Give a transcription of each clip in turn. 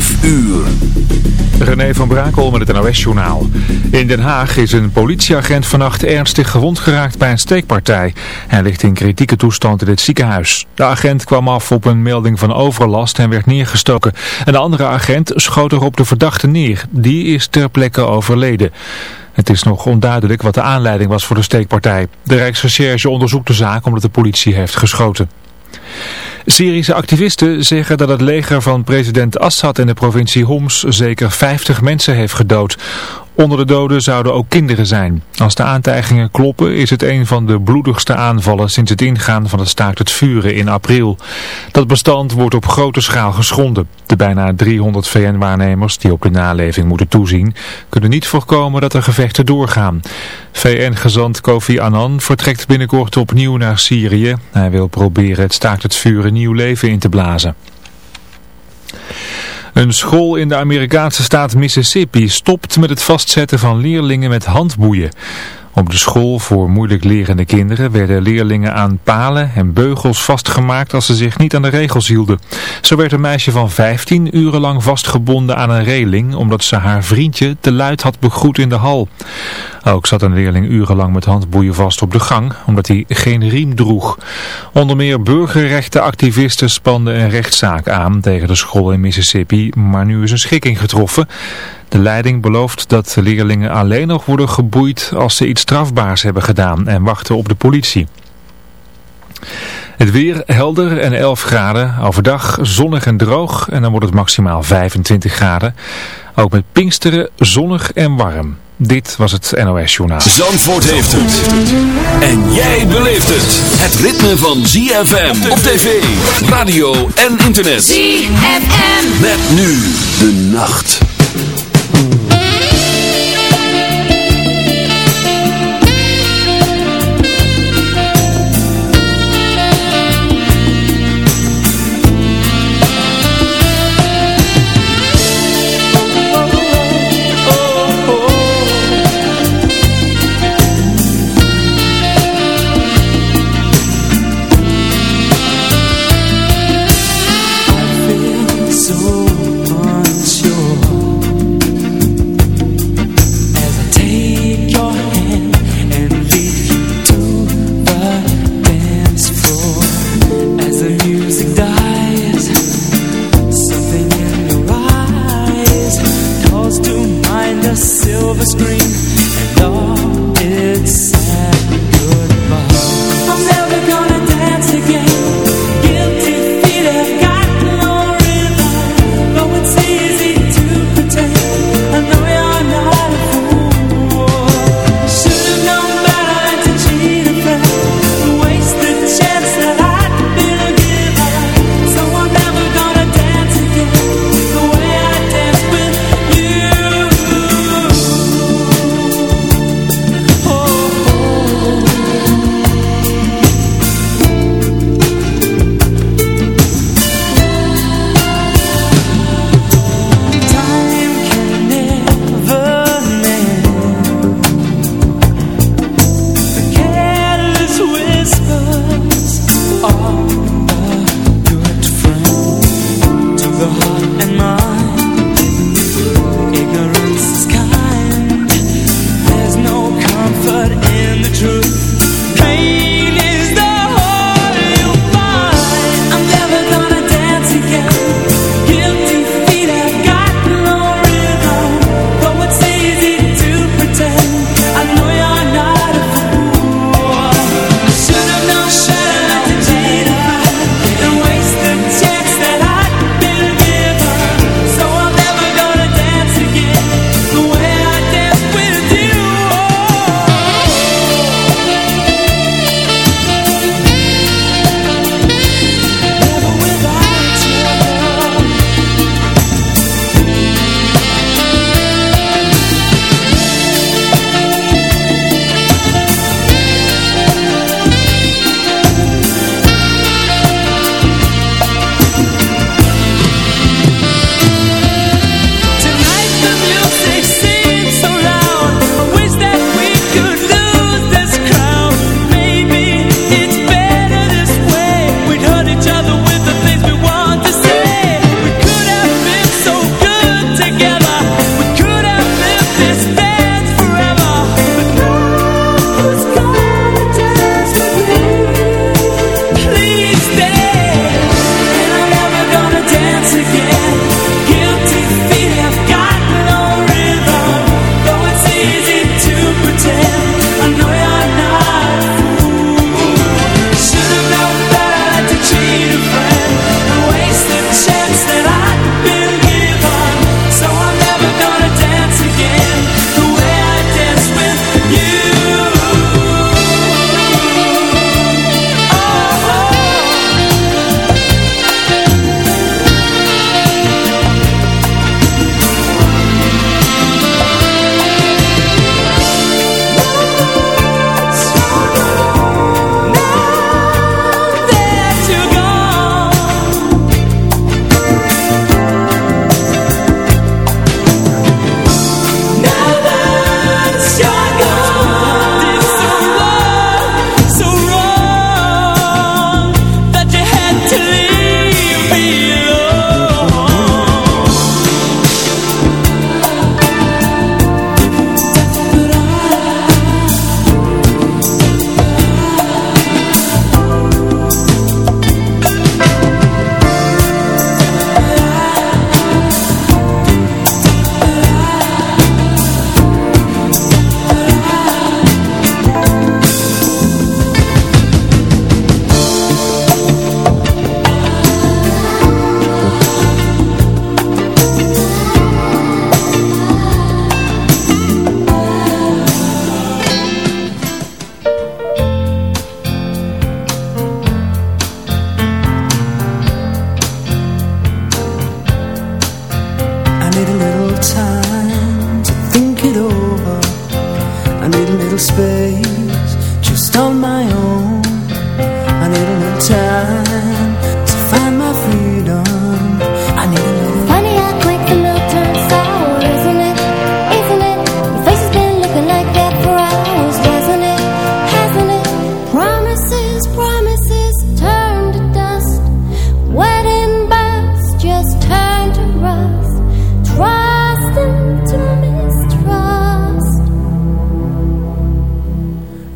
5 uur. René van Brakel met het NOS-journaal. In Den Haag is een politieagent vannacht ernstig gewond geraakt bij een steekpartij. Hij ligt in kritieke toestand in het ziekenhuis. De agent kwam af op een melding van overlast en werd neergestoken. Een andere agent schoot er op de verdachte neer. Die is ter plekke overleden. Het is nog onduidelijk wat de aanleiding was voor de steekpartij. De Rijksrecherche onderzoekt de zaak omdat de politie heeft geschoten. Syrische activisten zeggen dat het leger van president Assad in de provincie Homs zeker 50 mensen heeft gedood. Onder de doden zouden ook kinderen zijn. Als de aantijgingen kloppen is het een van de bloedigste aanvallen sinds het ingaan van het staakt het vuren in april. Dat bestand wordt op grote schaal geschonden. De bijna 300 VN-waarnemers die op de naleving moeten toezien kunnen niet voorkomen dat er gevechten doorgaan. VN-gezant Kofi Annan vertrekt binnenkort opnieuw naar Syrië. Hij wil proberen het staakt het vuren nieuw leven in te blazen. Een school in de Amerikaanse staat Mississippi stopt met het vastzetten van leerlingen met handboeien. Op de school voor moeilijk lerende kinderen werden leerlingen aan palen en beugels vastgemaakt als ze zich niet aan de regels hielden. Zo werd een meisje van 15 uren lang vastgebonden aan een reling omdat ze haar vriendje te luid had begroet in de hal. Ook zat een leerling urenlang met handboeien vast op de gang omdat hij geen riem droeg. Onder meer burgerrechtenactivisten spanden een rechtszaak aan tegen de school in Mississippi, maar nu is een schikking getroffen. De leiding belooft dat de leerlingen alleen nog worden geboeid als ze iets strafbaars hebben gedaan en wachten op de politie. Het weer helder en 11 graden. Overdag zonnig en droog en dan wordt het maximaal 25 graden. Ook met Pinksteren zonnig en warm. Dit was het NOS Journaal. Zandvoort heeft het. En jij beleeft het. Het ritme van ZFM op tv, radio en internet. ZFM. Met nu de nacht.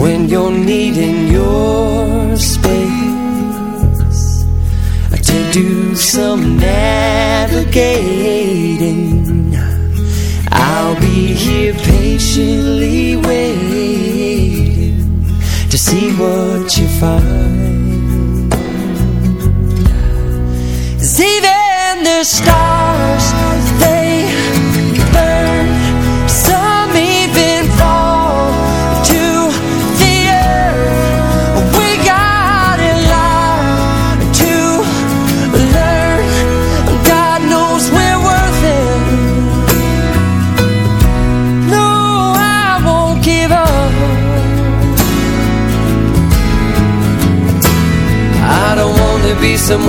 when you're needing your space. I to do some navigating. I'll be here patiently waiting to see what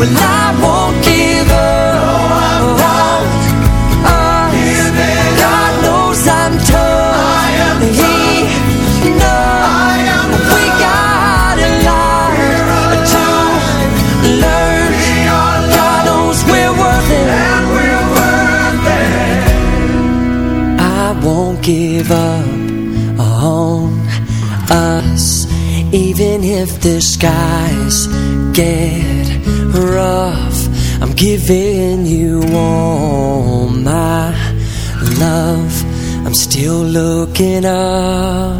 Well I still looking up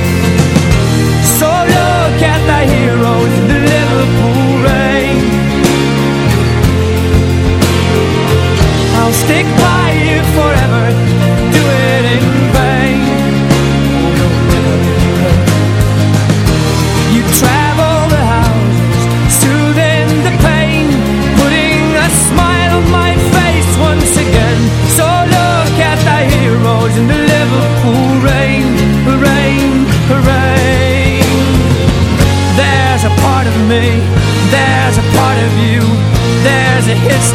The heroes the Liverpool rain. I'll stick by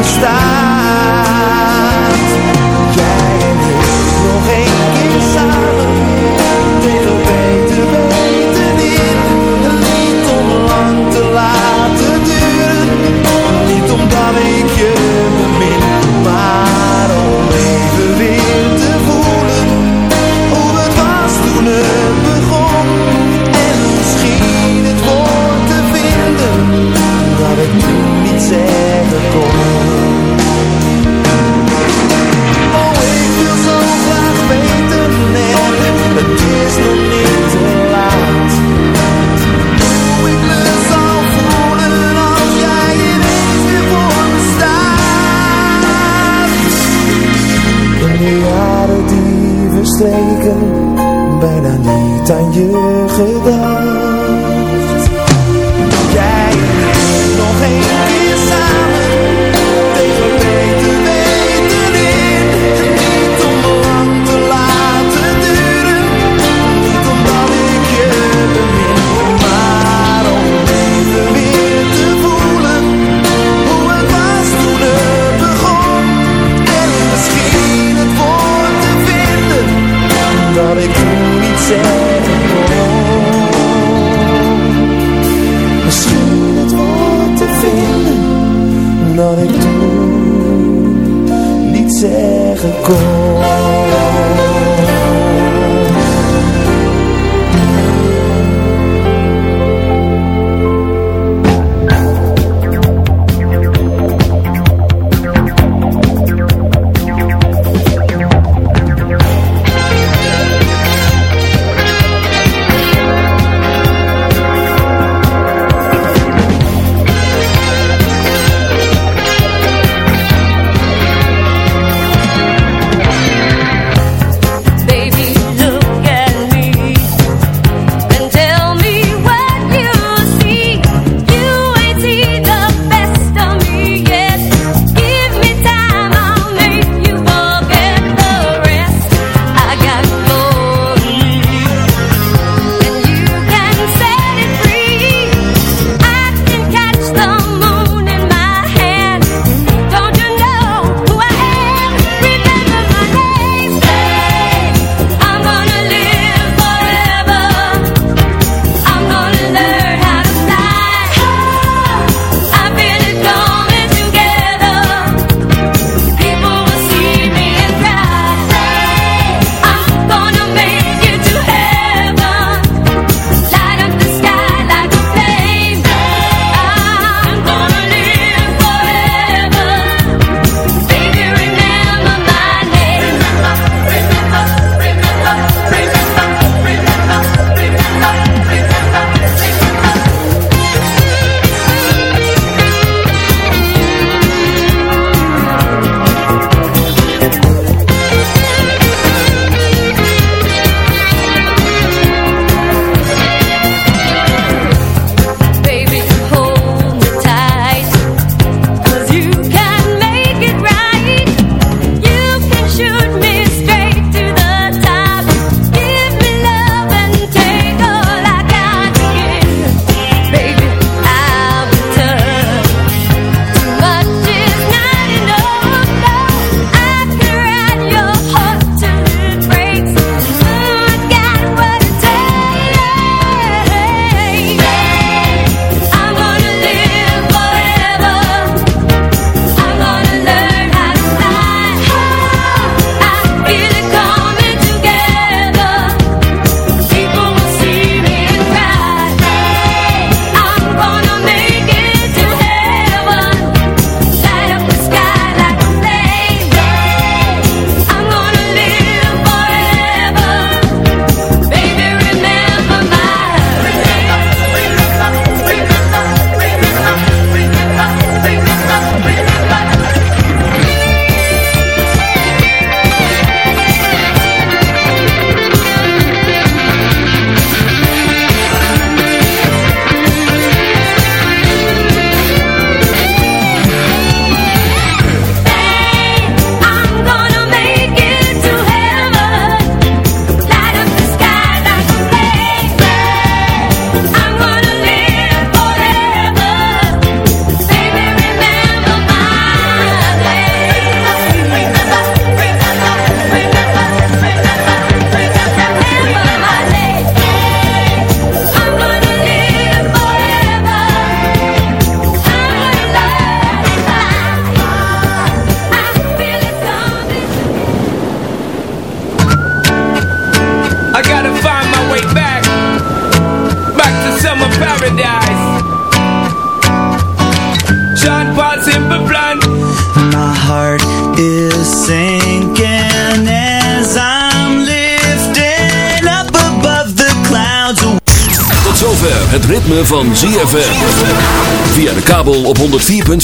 está.